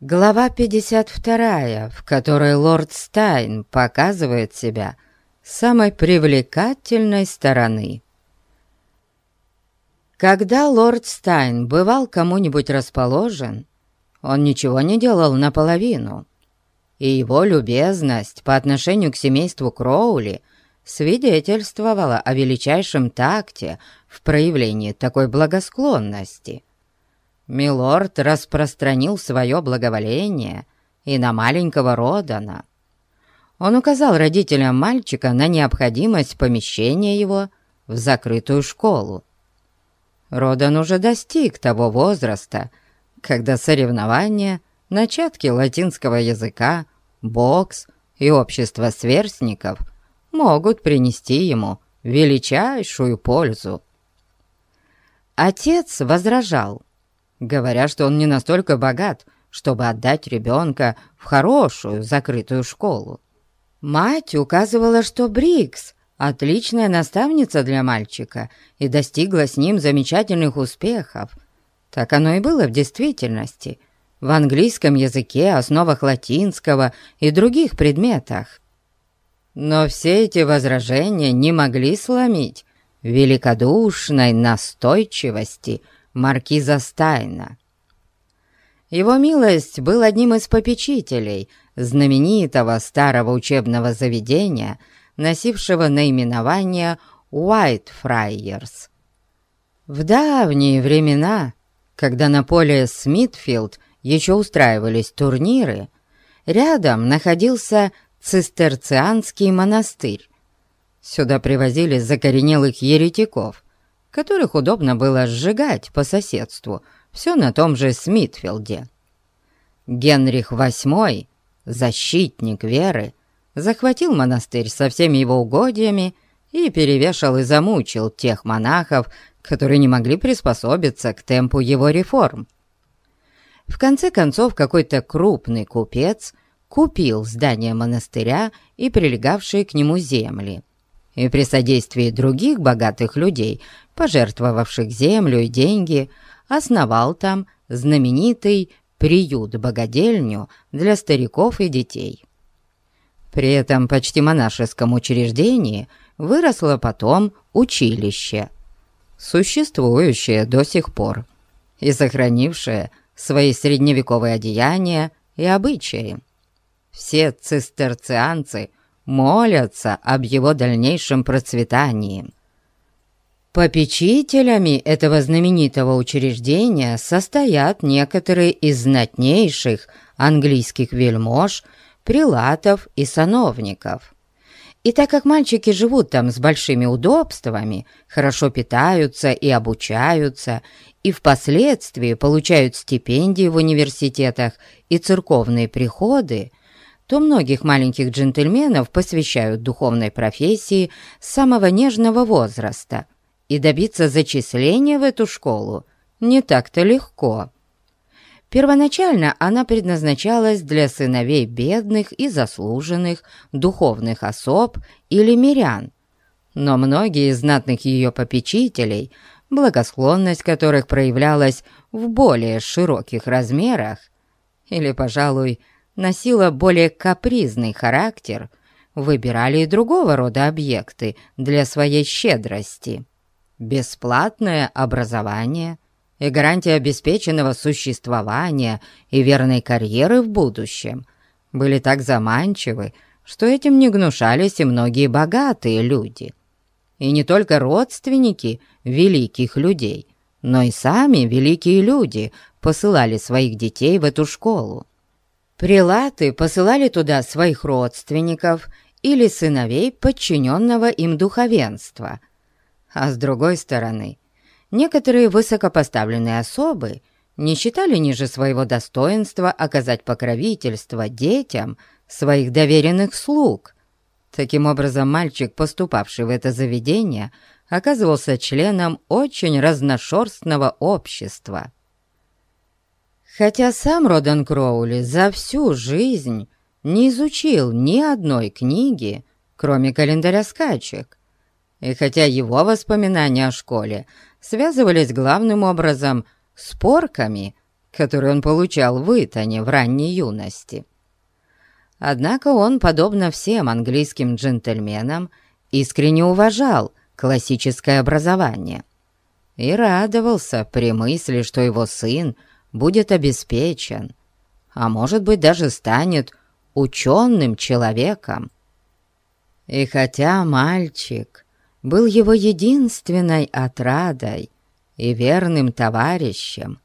Глава 52, в которой лорд Стайн показывает себя самой привлекательной стороны. Когда лорд Стайн бывал кому-нибудь расположен, он ничего не делал наполовину, и его любезность по отношению к семейству Кроули свидетельствовала о величайшем такте в проявлении такой благосклонности – Милорд распространил свое благоволение и на маленького Родана. Он указал родителям мальчика на необходимость помещения его в закрытую школу. Родан уже достиг того возраста, когда соревнования, начатки латинского языка, бокс и общество сверстников могут принести ему величайшую пользу. Отец возражал, говоря, что он не настолько богат, чтобы отдать ребенка в хорошую закрытую школу. Мать указывала, что Брикс — отличная наставница для мальчика и достигла с ним замечательных успехов. Так оно и было в действительности, в английском языке, основах латинского и других предметах. Но все эти возражения не могли сломить великодушной настойчивости — маркиза Стайна. Его милость был одним из попечителей знаменитого старого учебного заведения, носившего наименование Уайтфрайерс. В давние времена, когда на поле Смитфилд еще устраивались турниры, рядом находился цистерцианский монастырь. Сюда привозили закоренелых еретиков – которых удобно было сжигать по соседству, все на том же Смитфилде. Генрих VIII, защитник веры, захватил монастырь со всеми его угодьями и перевешал и замучил тех монахов, которые не могли приспособиться к темпу его реформ. В конце концов, какой-то крупный купец купил здание монастыря и прилегавшие к нему земли, и при содействии других богатых людей пожертвовавших землю и деньги, основал там знаменитый приют-богадельню для стариков и детей. При этом почти монашеском учреждении выросло потом училище, существующее до сих пор и сохранившее свои средневековые одеяния и обычаи. Все цистерцианцы молятся об его дальнейшем процветании – Попечителями этого знаменитого учреждения состоят некоторые из знатнейших английских вельмож, прилатов и сановников. И так как мальчики живут там с большими удобствами, хорошо питаются и обучаются, и впоследствии получают стипендии в университетах и церковные приходы, то многих маленьких джентльменов посвящают духовной профессии с самого нежного возраста – и добиться зачисления в эту школу не так-то легко. Первоначально она предназначалась для сыновей бедных и заслуженных духовных особ или мирян, но многие из знатных ее попечителей, благосклонность которых проявлялась в более широких размерах, или, пожалуй, носила более капризный характер, выбирали и другого рода объекты для своей щедрости бесплатное образование и гарантия обеспеченного существования и верной карьеры в будущем были так заманчивы, что этим не гнушались и многие богатые люди. И не только родственники великих людей, но и сами великие люди посылали своих детей в эту школу. Прилаты посылали туда своих родственников или сыновей подчиненного им духовенства – а с другой стороны, некоторые высокопоставленные особы не считали ниже своего достоинства оказать покровительство детям своих доверенных слуг. Таким образом, мальчик, поступавший в это заведение, оказывался членом очень разношерстного общества. Хотя сам Родан Кроули за всю жизнь не изучил ни одной книги, кроме календаря скачек, и хотя его воспоминания о школе связывались главным образом с порками, который он получал в Итане в ранней юности. Однако он, подобно всем английским джентльменам, искренне уважал классическое образование и радовался при мысли, что его сын будет обеспечен, а может быть даже станет ученым человеком. И хотя мальчик был его единственной отрадой и верным товарищем,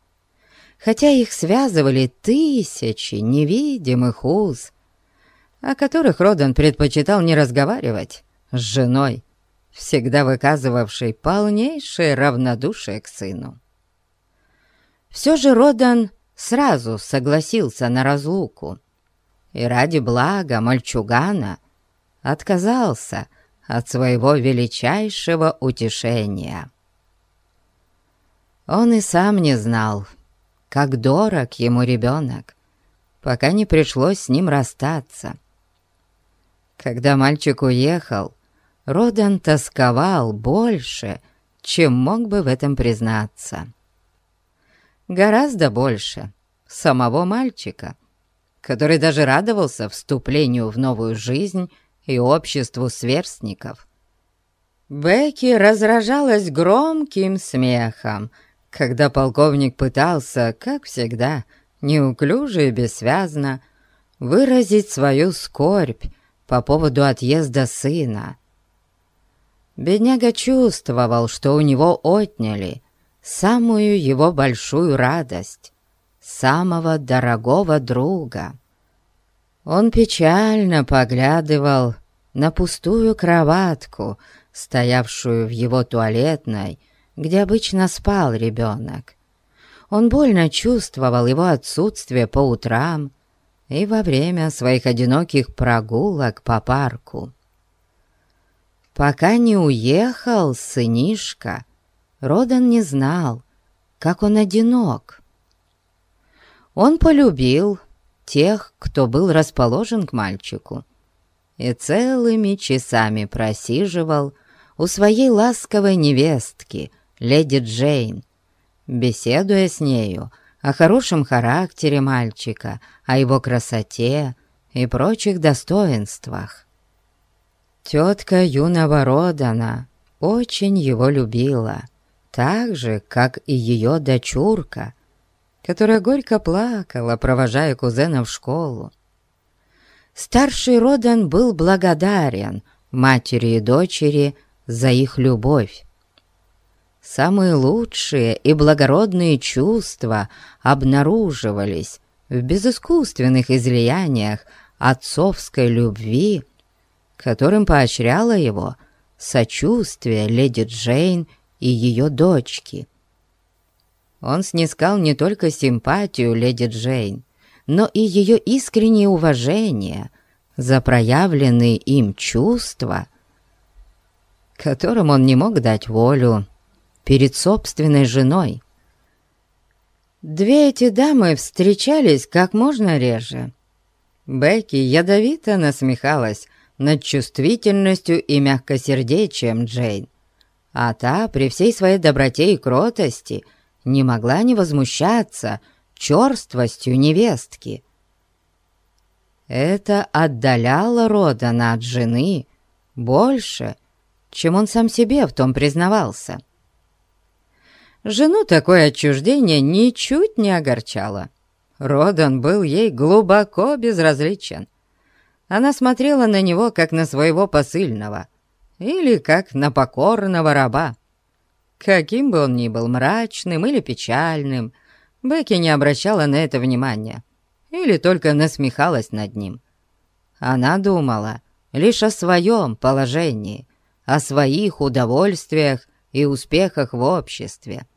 хотя их связывали тысячи невидимых уз, о которых Родан предпочитал не разговаривать с женой, всегда выказывавшей полнейшее равнодушие к сыну. Все же Родан сразу согласился на разлуку и ради блага мальчугана отказался от своего величайшего утешения. Он и сам не знал, как дорог ему ребенок, пока не пришлось с ним расстаться. Когда мальчик уехал, Родан тосковал больше, чем мог бы в этом признаться. Гораздо больше самого мальчика, который даже радовался вступлению в новую жизнь и обществу сверстников. Бекки разражалась громким смехом, когда полковник пытался, как всегда, неуклюже и бессвязно, выразить свою скорбь по поводу отъезда сына. Бедняга чувствовал, что у него отняли самую его большую радость, самого дорогого друга. Он печально поглядывал на пустую кроватку, стоявшую в его туалетной, где обычно спал ребенок. Он больно чувствовал его отсутствие по утрам и во время своих одиноких прогулок по парку. Пока не уехал сынишка, Родан не знал, как он одинок. Он полюбил тех, кто был расположен к мальчику, и целыми часами просиживал у своей ласковой невестки, леди Джейн, беседуя с нею о хорошем характере мальчика, о его красоте и прочих достоинствах. Тетка юного Родана очень его любила, так же, как и ее дочурка, которая горько плакала, провожая кузена в школу. Старший Родан был благодарен матери и дочери за их любовь. Самые лучшие и благородные чувства обнаруживались в безыскусственных излияниях отцовской любви, которым поощряла его сочувствие леди Джейн и ее дочки. Он снискал не только симпатию леди Джейн, но и ее искреннее уважение за проявленные им чувства, которым он не мог дать волю перед собственной женой. Две эти дамы встречались как можно реже. Бекки ядовито насмехалась над чувствительностью и мягкосердечием Джейн, а та при всей своей доброте и кротости не могла не возмущаться черствостью невестки. Это отдаляло Родана от жены больше, чем он сам себе в том признавался. Жену такое отчуждение ничуть не огорчало. Родан был ей глубоко безразличен. Она смотрела на него, как на своего посыльного, или как на покорного раба. Каким бы он ни был мрачным или печальным, Бекки не обращала на это внимания или только насмехалась над ним. Она думала лишь о своем положении, о своих удовольствиях и успехах в обществе.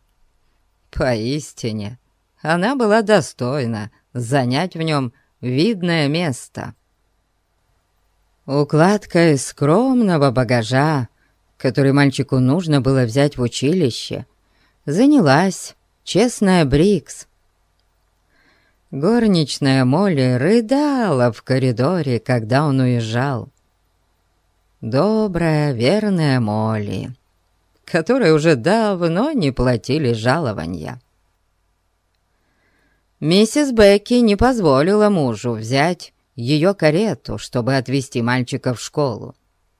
Поистине, она была достойна занять в нем видное место. Укладкой скромного багажа, который мальчику нужно было взять в училище, занялась честная Брикс. Горничная Молли рыдала в коридоре, когда он уезжал. Добрая, верная Молли которые уже давно не платили жалования. миссис Бекки не позволила мужу взять ее карету, чтобы отвезти мальчика в школу.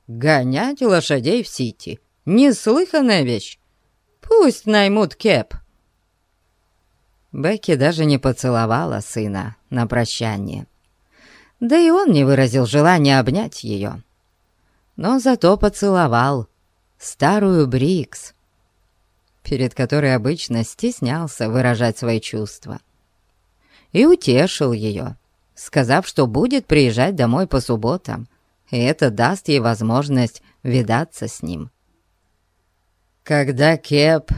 Гонять лошадей в Сити — неслыханная вещь. Пусть наймут кеп. Бекки даже не поцеловала сына на прощание. Да и он не выразил желания обнять ее. Но зато поцеловал старую Брикс, перед которой обычно стеснялся выражать свои чувства. И утешил ее, сказав, что будет приезжать домой по субботам, это даст ей возможность видаться с ним. Когда Кеп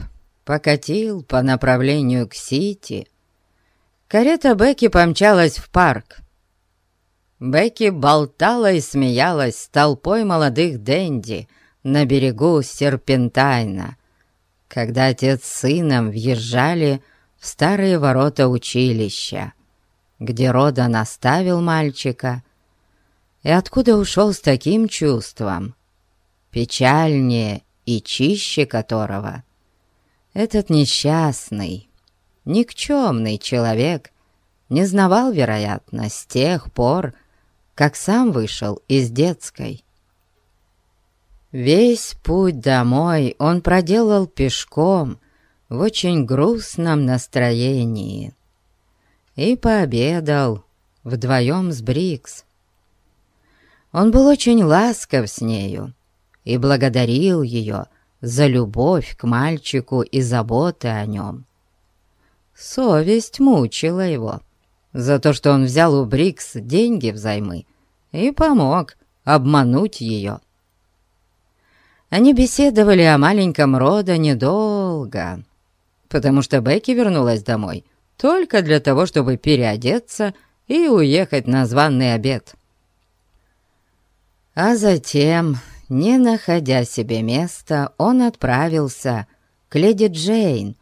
покатил по направлению к Сити, карета Бекки помчалась в парк. Бекки болтала и смеялась с толпой молодых денди на берегу Серпентайна, когда отец с сыном въезжали в старые ворота училища, где Родан оставил мальчика и откуда ушел с таким чувством, печальнее и чище которого этот несчастный, никчемный человек не знавал, вероятно, с тех пор, как сам вышел из детской. Весь путь домой он проделал пешком в очень грустном настроении и пообедал вдвоем с Брикс. Он был очень ласков с нею и благодарил ее за любовь к мальчику и заботы о нем. Совесть мучила его за то, что он взял у Брикс деньги взаймы и помог обмануть ее. Они беседовали о маленьком рода недолго, потому что Бекки вернулась домой только для того, чтобы переодеться и уехать на званный обед. А затем, не находя себе места, он отправился к леди Джейн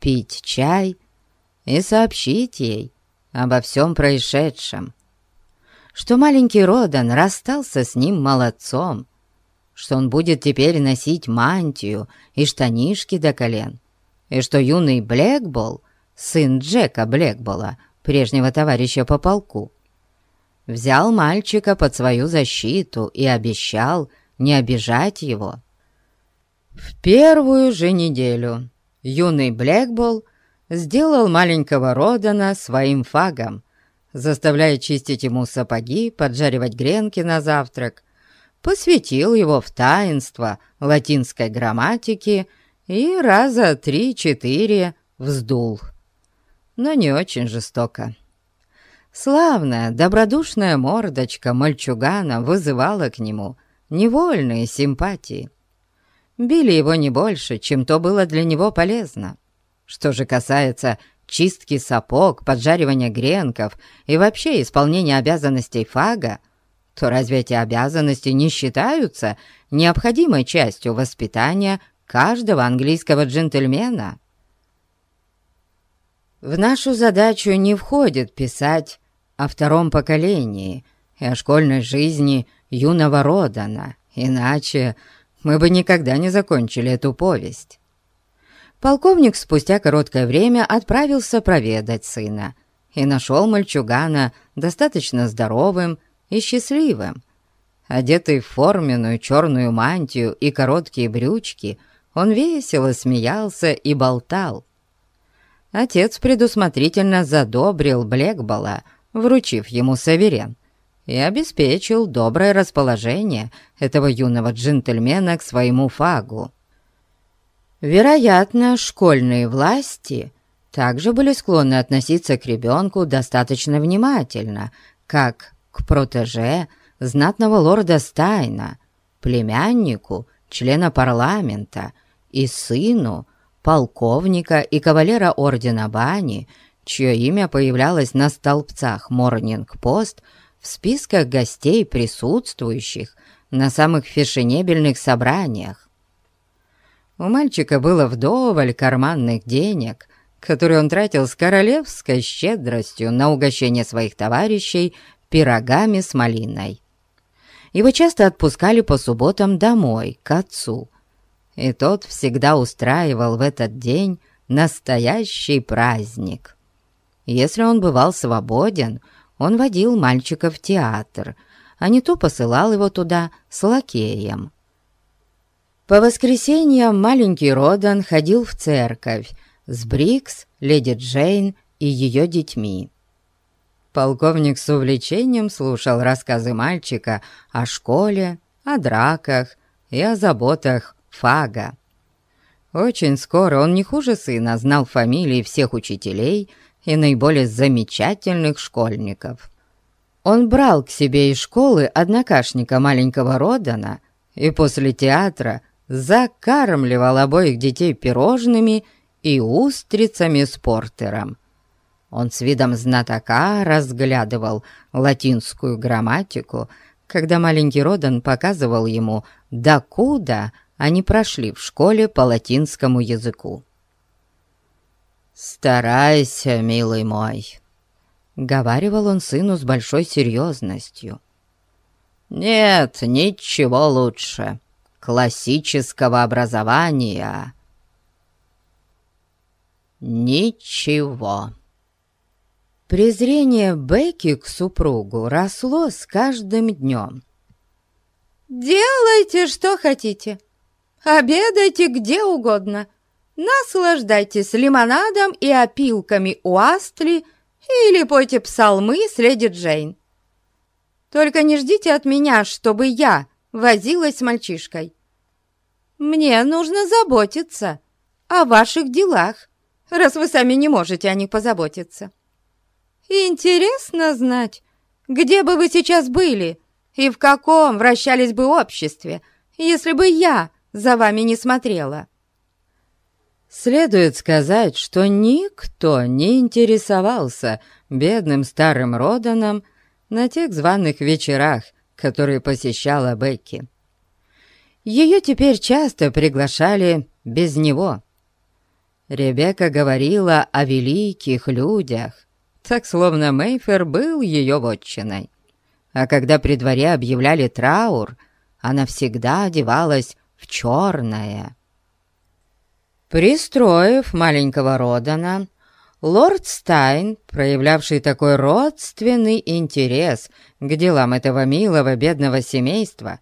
пить чай и сообщить ей обо всем происшедшем, что маленький Родан расстался с ним молодцом, что он будет теперь носить мантию и штанишки до колен, и что юный Блэкбол, сын Джека Блэкбола, прежнего товарища по полку, взял мальчика под свою защиту и обещал не обижать его. В первую же неделю юный Блэкбол сделал маленького Родана своим фагом, заставляя чистить ему сапоги, поджаривать гренки на завтрак, посвятил его в таинство латинской грамматики и раза три-четыре вздул. Но не очень жестоко. Славная, добродушная мордочка мальчугана вызывала к нему невольные симпатии. Били его не больше, чем то было для него полезно. Что же касается чистки сапог, поджаривания гренков и вообще исполнения обязанностей фага, то разве эти обязанности не считаются необходимой частью воспитания каждого английского джентльмена? В нашу задачу не входит писать о втором поколении и о школьной жизни юного Родана, иначе мы бы никогда не закончили эту повесть. Полковник спустя короткое время отправился проведать сына и нашел мальчугана достаточно здоровым и счастливым. Одетый в форменную черную мантию и короткие брючки, он весело смеялся и болтал. Отец предусмотрительно задобрил Блэкбола, вручив ему саверен, и обеспечил доброе расположение этого юного джентльмена к своему фагу. Вероятно, школьные власти также были склонны относиться к ребенку достаточно внимательно, как к протеже знатного лорда Стайна, племяннику члена парламента и сыну полковника и кавалера ордена Бани, чье имя появлялось на столбцах Морнинг-Пост в списках гостей, присутствующих на самых фешенебельных собраниях. У мальчика было вдоволь карманных денег, которые он тратил с королевской щедростью на угощение своих товарищей пирогами с малиной. Его часто отпускали по субботам домой, к отцу, и тот всегда устраивал в этот день настоящий праздник. Если он бывал свободен, он водил мальчика в театр, а не то посылал его туда с лакеем. По воскресеньям маленький Родан ходил в церковь с Брикс, леди Джейн и ее детьми. Полковник с увлечением слушал рассказы мальчика о школе, о драках и о заботах Фага. Очень скоро он не хуже сына знал фамилии всех учителей и наиболее замечательных школьников. Он брал к себе из школы однокашника маленького Родана и после театра закармливал обоих детей пирожными и устрицами с портером. Он с видом знатока разглядывал латинскую грамматику, когда маленький Родан показывал ему, докуда они прошли в школе по латинскому языку. «Старайся, милый мой», — говаривал он сыну с большой серьезностью. «Нет ничего лучше классического образования». «Ничего». Презрение Бекки к супругу росло с каждым днем. «Делайте, что хотите. Обедайте где угодно. Наслаждайтесь лимонадом и опилками у Астли или пойте псалмы с леди Джейн. Только не ждите от меня, чтобы я возилась с мальчишкой. Мне нужно заботиться о ваших делах, раз вы сами не можете о них позаботиться». Интересно знать, где бы вы сейчас были и в каком вращались бы обществе, если бы я за вами не смотрела. Следует сказать, что никто не интересовался бедным старым Роданом на тех званых вечерах, которые посещала Бекки. Ее теперь часто приглашали без него. Ребекка говорила о великих людях, так словно Мейфер был ее вотчиной. А когда при дворе объявляли траур, она всегда одевалась в черное. Пристроив маленького Родана, лорд Стайн, проявлявший такой родственный интерес к делам этого милого бедного семейства,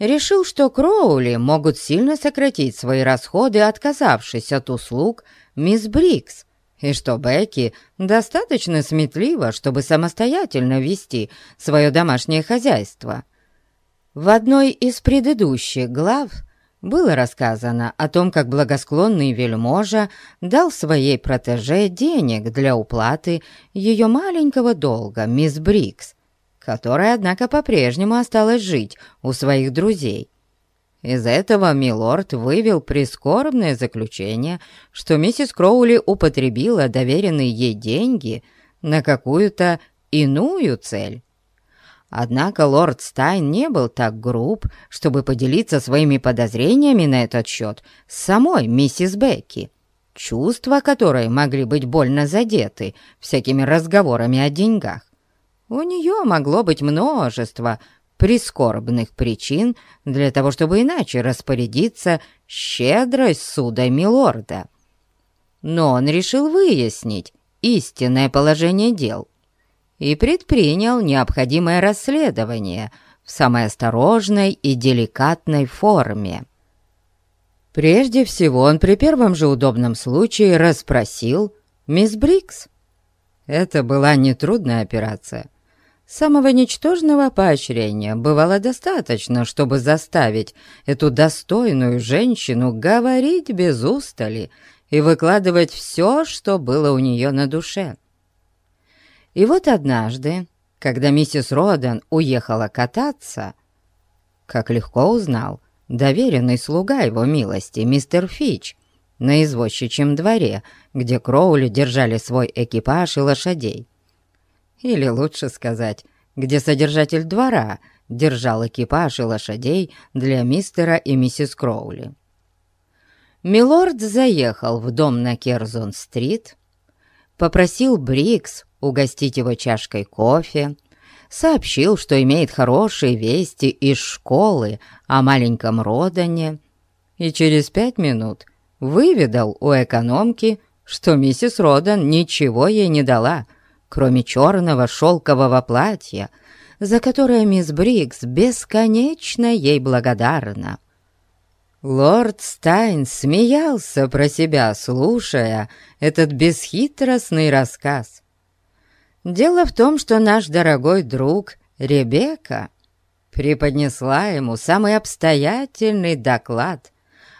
решил, что Кроули могут сильно сократить свои расходы, отказавшись от услуг мисс Брикс, и что Бекки достаточно сметлива, чтобы самостоятельно вести свое домашнее хозяйство. В одной из предыдущих глав было рассказано о том, как благосклонный вельможа дал своей протеже денег для уплаты ее маленького долга, мисс Брикс, которая, однако, по-прежнему осталась жить у своих друзей. Из этого милорд вывел прискорбное заключение, что миссис Кроули употребила доверенные ей деньги на какую-то иную цель. Однако лорд Стайн не был так груб, чтобы поделиться своими подозрениями на этот счет с самой миссис Бекки, чувства которой могли быть больно задеты всякими разговорами о деньгах. У нее могло быть множество прискорбных причин для того, чтобы иначе распорядиться щедрой судой милорда. Но он решил выяснить истинное положение дел и предпринял необходимое расследование в самой осторожной и деликатной форме. Прежде всего он при первом же удобном случае расспросил мисс Брикс. Это была нетрудная операция — Самого ничтожного поощрения бывало достаточно, чтобы заставить эту достойную женщину говорить без устали и выкладывать все, что было у нее на душе. И вот однажды, когда миссис Родан уехала кататься, как легко узнал доверенный слуга его милости, мистер Фич, на извозчичьем дворе, где Кроули держали свой экипаж и лошадей или лучше сказать, где содержатель двора держал экипаж и лошадей для мистера и миссис Кроули. Милорд заехал в дом на Керзон-стрит, попросил Брикс угостить его чашкой кофе, сообщил, что имеет хорошие вести из школы о маленьком Родане, и через пять минут выведал у экономки, что миссис Родан ничего ей не дала, кроме черного шелкового платья, за которое мисс Брикс бесконечно ей благодарна. Лорд Стайн смеялся про себя, слушая этот бесхитростный рассказ. Дело в том, что наш дорогой друг Ребекка преподнесла ему самый обстоятельный доклад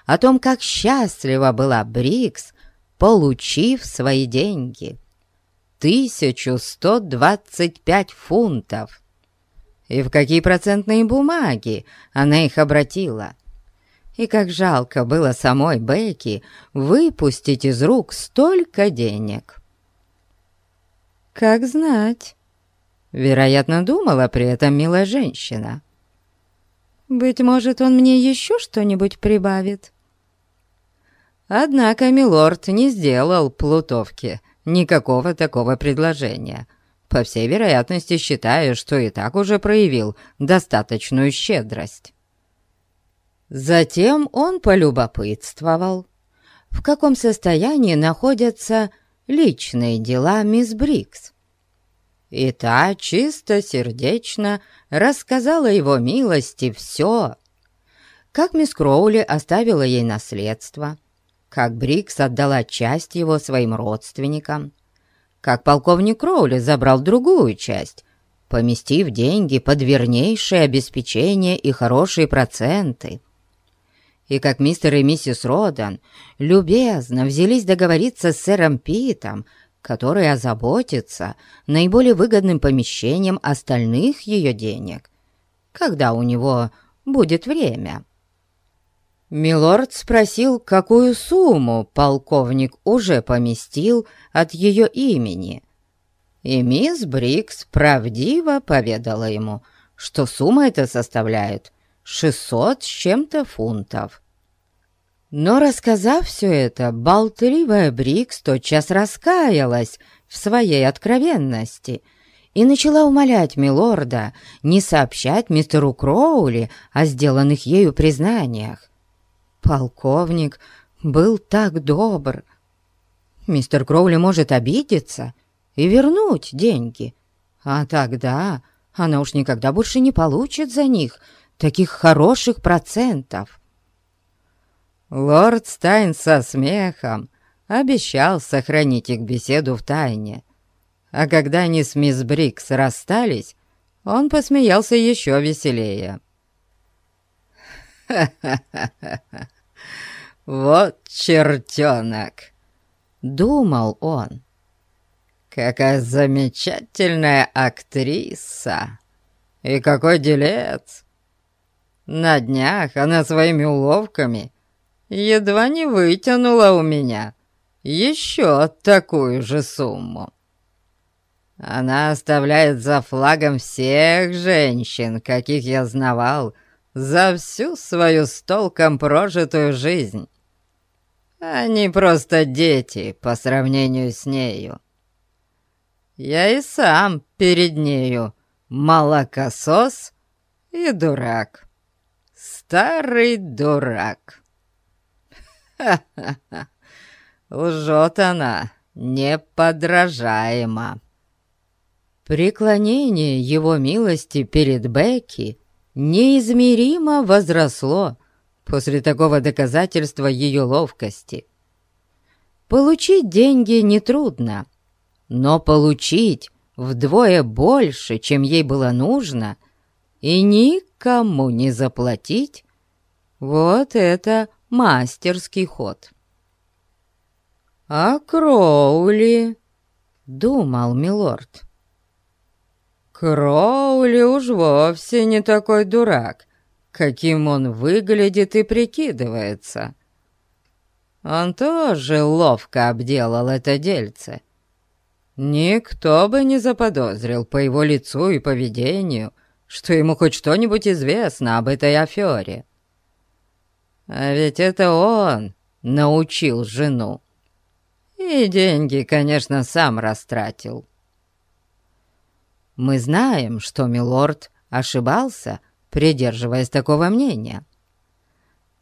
о том, как счастлива была Брикс, получив свои деньги. 1125 фунтов. И в какие процентные бумаги она их обратила. И как жалко было самой Бекки выпустить из рук столько денег. Как знать. Вероятно, думала при этом милая женщина. Быть может, он мне еще что-нибудь прибавит. Однако милорд не сделал плутовке никакого такого предложения, по всей вероятности считая, что и так уже проявил достаточную щедрость. Затем он полюбопытствовал, в каком состоянии находятся личные дела мисс Брикс. И та чисто сердечно рассказала его милости все, как мисс Кроули оставила ей наследство, как Брикс отдала часть его своим родственникам, как полковник Кроули забрал другую часть, поместив деньги под вернейшее обеспечение и хорошие проценты, и как мистер и миссис Родан любезно взялись договориться с сэром Питом, который озаботится наиболее выгодным помещением остальных ее денег, когда у него будет время. Милорд спросил, какую сумму полковник уже поместил от ее имени, и мисс Брикс правдиво поведала ему, что сумма эта составляет шестьсот с чем-то фунтов. Но, рассказав все это, болтливая Брикс тотчас раскаялась в своей откровенности и начала умолять милорда не сообщать мистеру Кроули о сделанных ею признаниях. Полковник был так добр. Мистер Кроули может обидеться и вернуть деньги, а тогда она уж никогда больше не получит за них таких хороших процентов. Лорд Стайн со смехом обещал сохранить их беседу в тайне, а когда они с мисс Брикс расстались, он посмеялся еще веселее. «Ха-ха-ха! Вот чертенок!» — думал он. «Какая замечательная актриса! И какой делец! На днях она своими уловками едва не вытянула у меня еще такую же сумму. Она оставляет за флагом всех женщин, каких я знавал, за всю свою с толком прожитую жизнь. Они просто дети по сравнению с нею. Я и сам перед нею молокосос и дурак. Старый дурак. Ха-ха-ха. Лжет она неподражаемо. Преклонение его милости перед Бекки неизмеримо возросло после такого доказательства ее ловкости. Получить деньги нетрудно, но получить вдвое больше, чем ей было нужно, и никому не заплатить, вот это мастерский ход. «А Кроули?» — думал милорд. «Кроули уж вовсе не такой дурак, каким он выглядит и прикидывается. Он тоже ловко обделал это дельце. Никто бы не заподозрил по его лицу и поведению, что ему хоть что-нибудь известно об этой афере. А ведь это он научил жену. И деньги, конечно, сам растратил. Мы знаем, что милорд ошибался, придерживаясь такого мнения.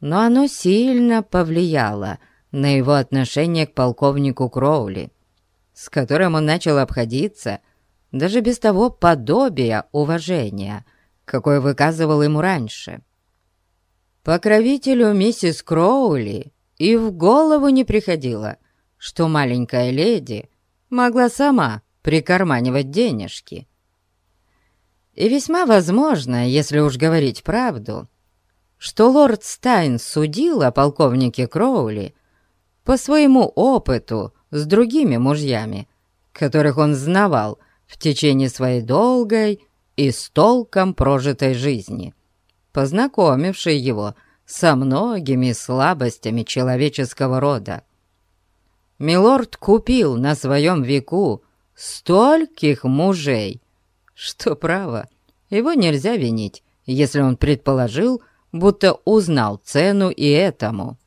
Но оно сильно повлияло на его отношение к полковнику Кроули, с которым он начал обходиться даже без того подобия уважения, какое выказывал ему раньше. Покровителю миссис Кроули и в голову не приходило, что маленькая леди могла сама прикарманивать денежки. И весьма возможно, если уж говорить правду, что лорд Стайн судил о полковнике Кроули по своему опыту с другими мужьями, которых он знавал в течение своей долгой и с толком прожитой жизни, познакомивший его со многими слабостями человеческого рода. Милорд купил на своем веку стольких мужей, что, право, его нельзя винить, если он предположил, будто узнал цену и этому.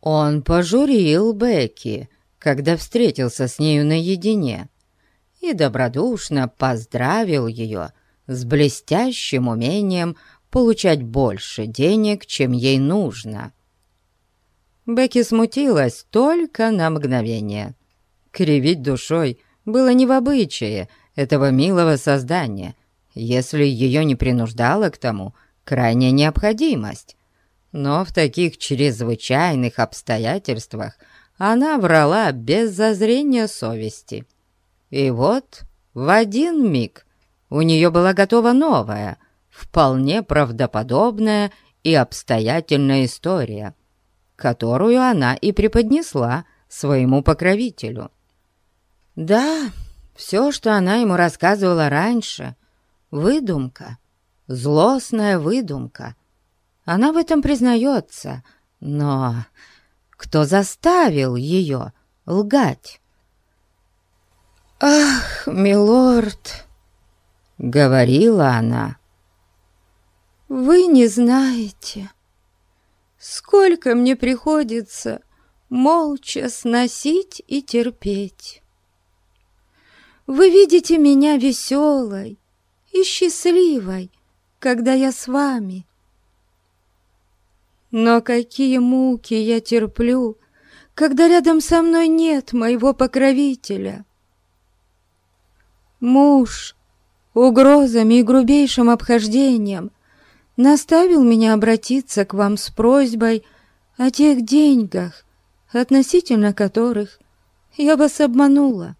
Он пожурил Бекки, когда встретился с нею наедине, и добродушно поздравил ее с блестящим умением получать больше денег, чем ей нужно. Бекки смутилась только на мгновение. Кривить душой было не в обычае этого милого создания, если ее не принуждала к тому крайняя необходимость. Но в таких чрезвычайных обстоятельствах она врала без зазрения совести. И вот в один миг у нее была готова новая, вполне правдоподобная и обстоятельная история, которую она и преподнесла своему покровителю. Да, все, что она ему рассказывала раньше, выдумка, злостная выдумка. Она в этом признается, но кто заставил ее лгать? «Ах, милорд!» — говорила она. «Вы не знаете, сколько мне приходится молча сносить и терпеть. Вы видите меня веселой и счастливой, когда я с вами. Но какие муки я терплю, когда рядом со мной нет моего покровителя. Муж угрозами и грубейшим обхождением наставил меня обратиться к вам с просьбой о тех деньгах, относительно которых я вас обманула.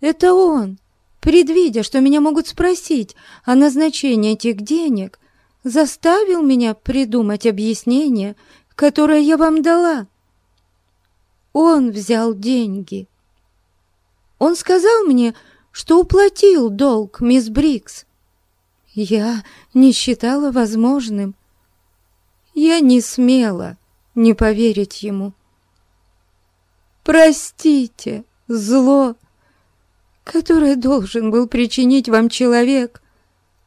Это он, предвидя, что меня могут спросить о назначении этих денег, заставил меня придумать объяснение, которое я вам дала. Он взял деньги. Он сказал мне, что уплатил долг, мисс Брикс. Я не считала возможным. Я не смела не поверить ему. Простите, зло, которое должен был причинить вам человек,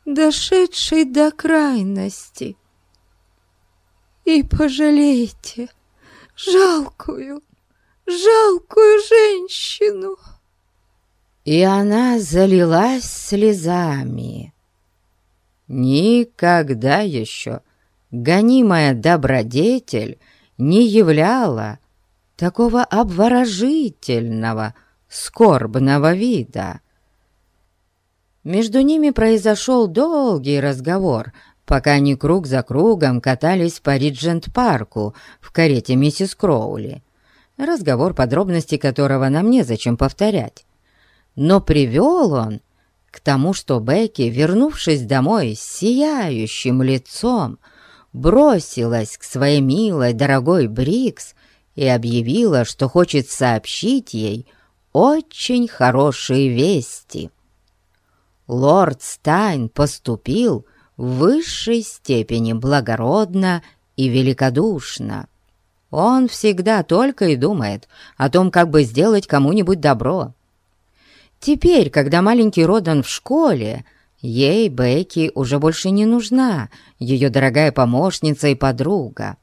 дошедший до крайности. И пожалейте жалкую, жалкую женщину. И она залилась слезами. Никогда еще гонимая добродетель не являла такого обворожительного, скорбного вида. Между ними произошел долгий разговор, пока они круг за кругом катались по Риджент-парку в карете миссис Кроули. Разговор, подробности которого нам незачем повторять. Но привел он к тому, что Бекки, вернувшись домой с сияющим лицом, бросилась к своей милой, дорогой Брикс и объявила, что хочет сообщить ей очень хорошие вести. Лорд Стайн поступил в высшей степени благородно и великодушно. Он всегда только и думает о том, как бы сделать кому-нибудь добро. Теперь, когда маленький Родан в школе, ей, Бекки, уже больше не нужна ее дорогая помощница и подруга.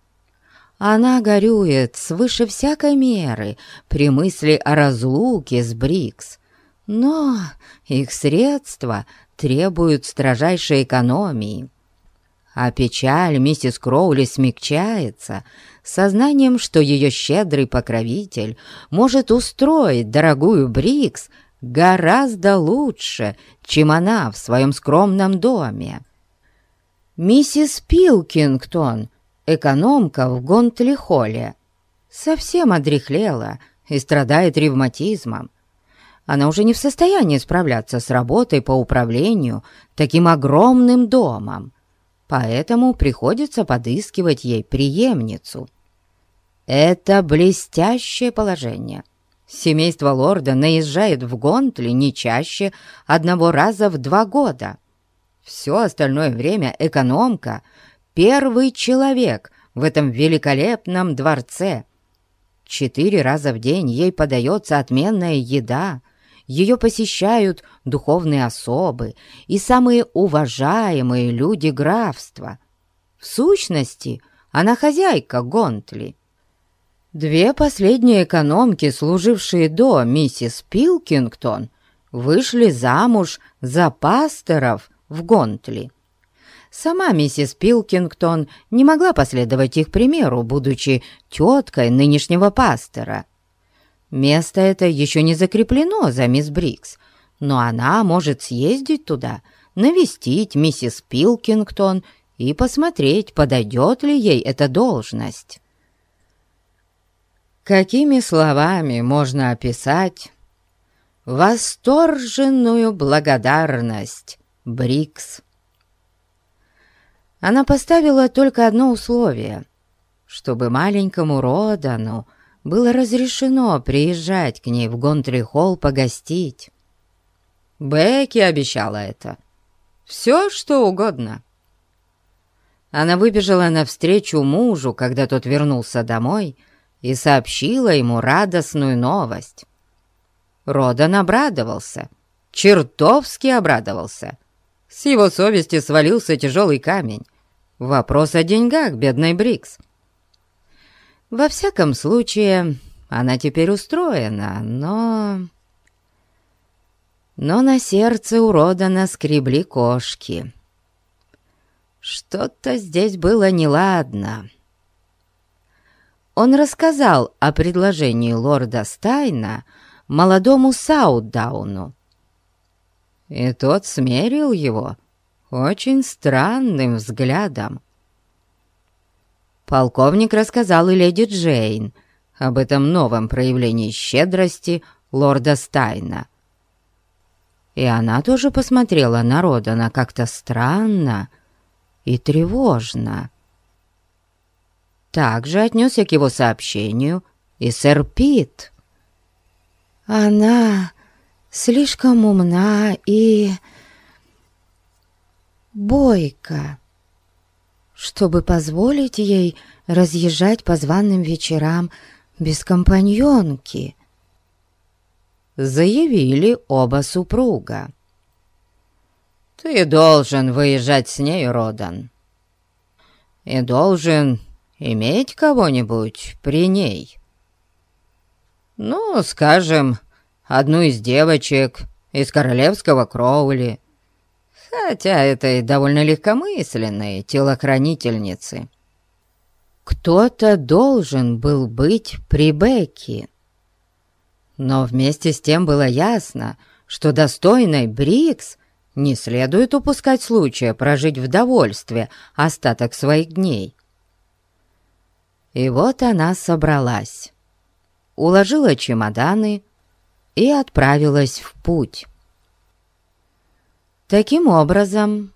Она горюет свыше всякой меры при мысли о разлуке с Брикс. Но их средства требуют строжайшей экономии. а печаль миссис Кроули смягчается сознанием, что ее щедрый покровитель может устроить дорогую Брикс гораздо лучше, чем она в своем скромном доме. Миссис Пилкингтон, экономка в Гонтли-холле, совсем одряхлела и страдает ревматизмом. Она уже не в состоянии справляться с работой по управлению таким огромным домом, поэтому приходится подыскивать ей преемницу. Это блестящее положение. Семейство лорда наезжает в Гонтли не чаще одного раза в два года. Все остальное время экономка — первый человек в этом великолепном дворце. Четыре раза в день ей подается отменная еда — ее посещают духовные особы и самые уважаемые люди графства. В сущности, она хозяйка Гонтли. Две последние экономки, служившие до миссис Пилкингтон, вышли замуж за пасторов в Гонтли. Сама миссис Пилкингтон не могла последовать их примеру, будучи теткой нынешнего пастора – Место это еще не закреплено за мисс Брикс, но она может съездить туда, навестить миссис Пилкингтон и посмотреть, подойдет ли ей эта должность. Какими словами можно описать восторженную благодарность Брикс? Она поставила только одно условие, чтобы маленькому Родану было разрешено приезжать к ней в Гонтри-холл погостить. Бекки обещала это. Все, что угодно. Она выбежала навстречу мужу, когда тот вернулся домой, и сообщила ему радостную новость. Родан обрадовался, чертовски обрадовался. С его совести свалился тяжелый камень. Вопрос о деньгах, бедной Брикс — во всяком случае, она теперь устроена, но... Но на сердце у Родана скребли кошки. Что-то здесь было неладно. Он рассказал о предложении лорда Стайна молодому Сауддауну. И тот смерил его очень странным взглядом. Полковник рассказал и леди Джейн об этом новом проявлении щедрости лорда Стайна. И она тоже посмотрела на Родана как-то странно и тревожно. Также отнесся к его сообщению и сэр Пит. «Она слишком умна и бойка», чтобы позволить ей разъезжать по званым вечерам без компаньонки. Заявили оба супруга. «Ты должен выезжать с ней, Родан, и должен иметь кого-нибудь при ней. Ну, скажем, одну из девочек из королевского Кроули, хотя это и довольно легкомысленные телохранительницы. Кто-то должен был быть при Бекке. Но вместе с тем было ясно, что достойной Брикс не следует упускать случая прожить в довольстве остаток своих дней. И вот она собралась, уложила чемоданы и отправилась в путь. Таким образом,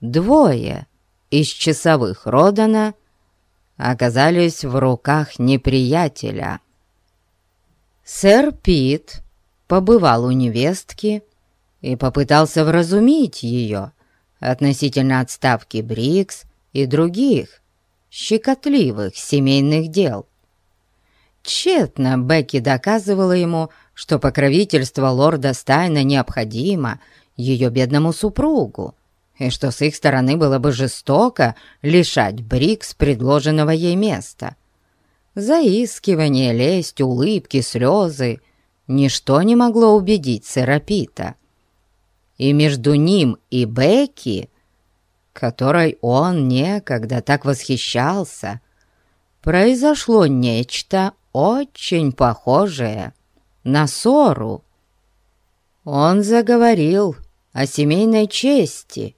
двое из часовых Родана оказались в руках неприятеля. Сэр Пит побывал у невестки и попытался вразумить ее относительно отставки Брикс и других щекотливых семейных дел. Тщетно Бекки доказывала ему, что покровительство лорда Стайна необходимо ее бедному супругу, и что с их стороны было бы жестоко лишать Брикс предложенного ей места. Заискивание, лесть, улыбки, слезы — ничто не могло убедить сэра Пита. И между ним и Бекки которой он некогда так восхищался, произошло нечто очень похожее на ссору. Он заговорил о семейной чести,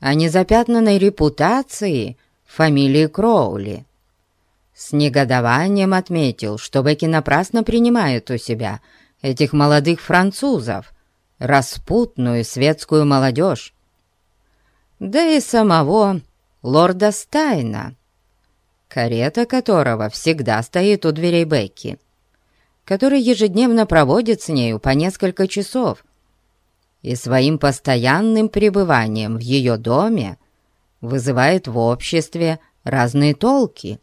о незапятнанной репутации фамилии Кроули. С негодованием отметил, что Бекки напрасно принимает у себя этих молодых французов, распутную светскую молодежь, да и самого лорда Стайна, карета которого всегда стоит у дверей Бекки, который ежедневно проводит с нею по несколько часов и своим постоянным пребыванием в ее доме вызывает в обществе разные толки.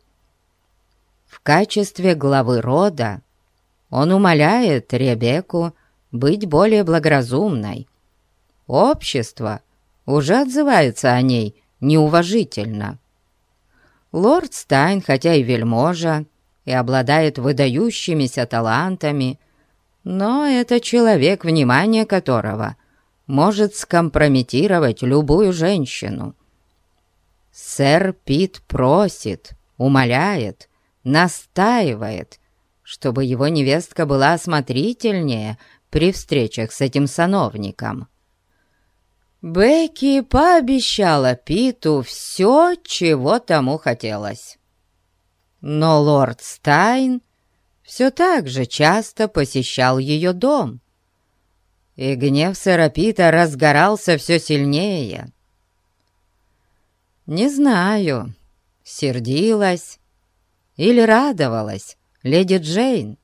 В качестве главы рода он умоляет Ребекку быть более благоразумной. Общество уже отзывается о ней неуважительно. Лорд Стайн, хотя и вельможа, и обладает выдающимися талантами, но это человек, внимание которого может скомпрометировать любую женщину. Сэр Пит просит, умоляет, настаивает, чтобы его невестка была осмотрительнее при встречах с этим сановником. Бекки пообещала Питу все, чего тому хотелось. Но лорд Стайн все так же часто посещал ее дом, и гнев сэра Пита разгорался все сильнее. Не знаю, сердилась или радовалась леди Джейн,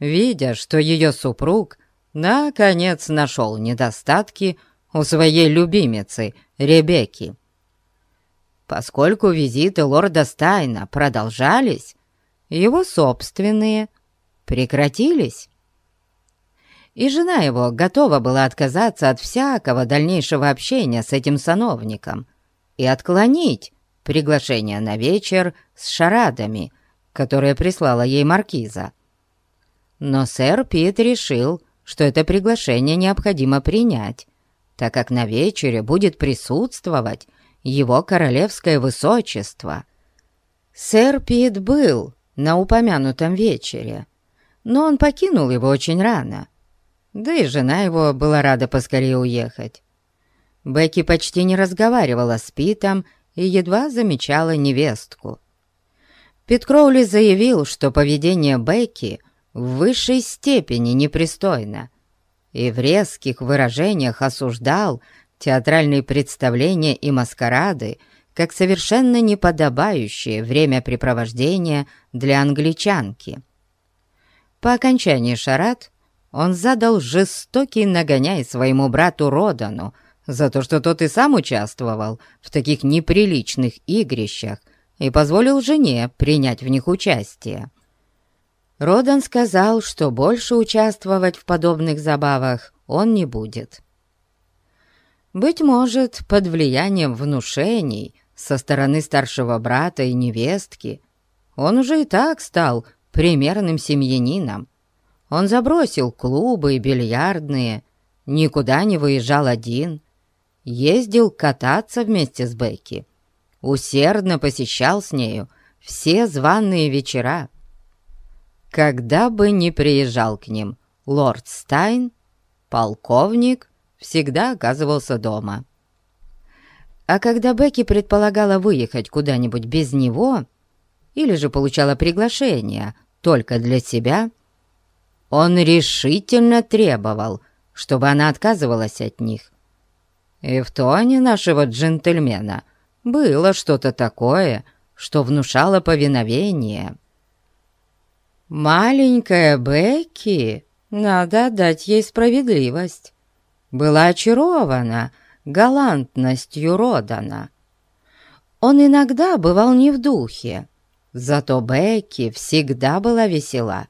видя, что ее супруг наконец нашел недостатки у своей любимицы Ребекки. Поскольку визиты лорда Стайна продолжались, его собственные прекратились. И жена его готова была отказаться от всякого дальнейшего общения с этим сановником и отклонить приглашение на вечер с шарадами, которое прислала ей маркиза. Но сэр Пит решил, что это приглашение необходимо принять, так как на вечере будет присутствовать его королевское высочество. Сэр Пит был на упомянутом вечере, но он покинул его очень рано, да и жена его была рада поскорее уехать. Бекки почти не разговаривала с Питом и едва замечала невестку. Пит Кроули заявил, что поведение Бекки в высшей степени непристойно, и в резких выражениях осуждал театральные представления и маскарады как совершенно неподобающее времяпрепровождение для англичанки. По окончании шарат он задал жестокий нагоняй своему брату Родану за то, что тот и сам участвовал в таких неприличных игрищах и позволил жене принять в них участие. Родан сказал, что больше участвовать в подобных забавах он не будет. Быть может, под влиянием внушений со стороны старшего брата и невестки он уже и так стал примерным семьянином. Он забросил клубы и бильярдные, никуда не выезжал один, ездил кататься вместе с Бекки, усердно посещал с нею все званые вечера, когда бы ни приезжал к ним лорд Стайн, полковник всегда оказывался дома. А когда Бекки предполагала выехать куда-нибудь без него, или же получала приглашение только для себя, он решительно требовал, чтобы она отказывалась от них. И в тоне нашего джентльмена было что-то такое, что внушало повиновение. Маленькая Бекки, надо отдать ей справедливость, была очарована галантностью Родана. Он иногда бывал не в духе, зато Бекки всегда была весела.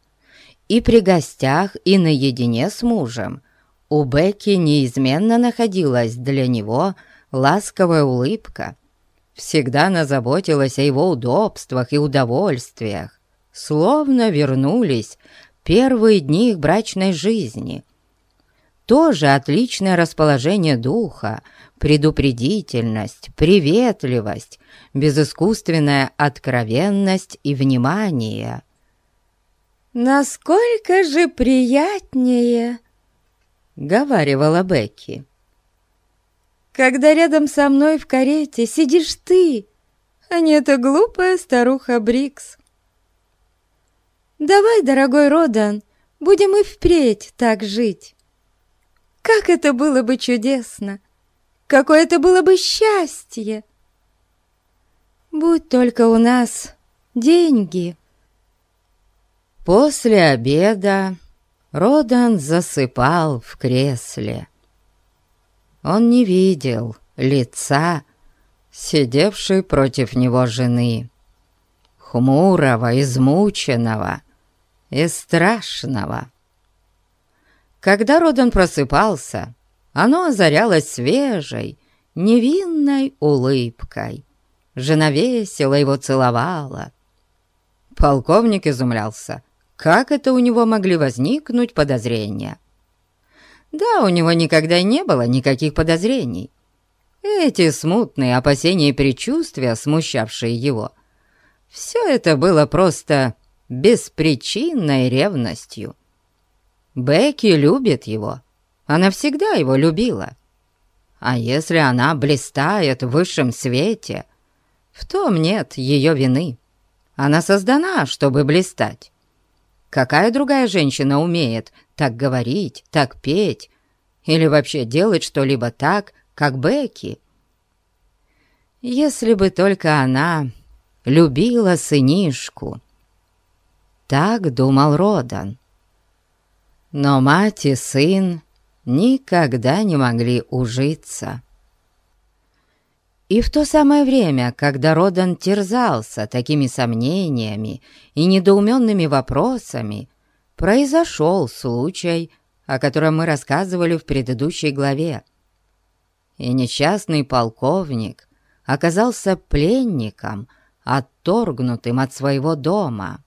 И при гостях, и наедине с мужем у Бекки неизменно находилась для него ласковая улыбка. Всегда она заботилась о его удобствах и удовольствиях словно вернулись первые дни их брачной жизни. тоже отличное расположение духа, предупредительность, приветливость, безыскусственная откровенность и внимание. «Насколько же приятнее!» — говаривала Бекки. «Когда рядом со мной в карете сидишь ты, а не эта глупая старуха Брикс. Давай, дорогой Родан, будем и впредь так жить. Как это было бы чудесно! Какое это было бы счастье! Будь только у нас деньги!» После обеда Родан засыпал в кресле. Он не видел лица, сидевшей против него жены, хмурого, измученного и страшного. Когда Родан просыпался, оно озарялось свежей, невинной улыбкой. Жена весело его целовала. Полковник изумлялся, как это у него могли возникнуть подозрения? Да, у него никогда не было никаких подозрений. Эти смутные опасения и предчувствия, смущавшие его, все это было просто беспричинной ревностью. Бекки любит его, она всегда его любила. А если она блистает в высшем свете, в том нет ее вины. Она создана, чтобы блистать. Какая другая женщина умеет так говорить, так петь или вообще делать что-либо так, как Бекки? Если бы только она любила сынишку. Так думал Родан. Но мать и сын никогда не могли ужиться. И в то самое время, когда Родан терзался такими сомнениями и недоуменными вопросами, произошел случай, о котором мы рассказывали в предыдущей главе. И несчастный полковник оказался пленником, отторгнутым от своего дома.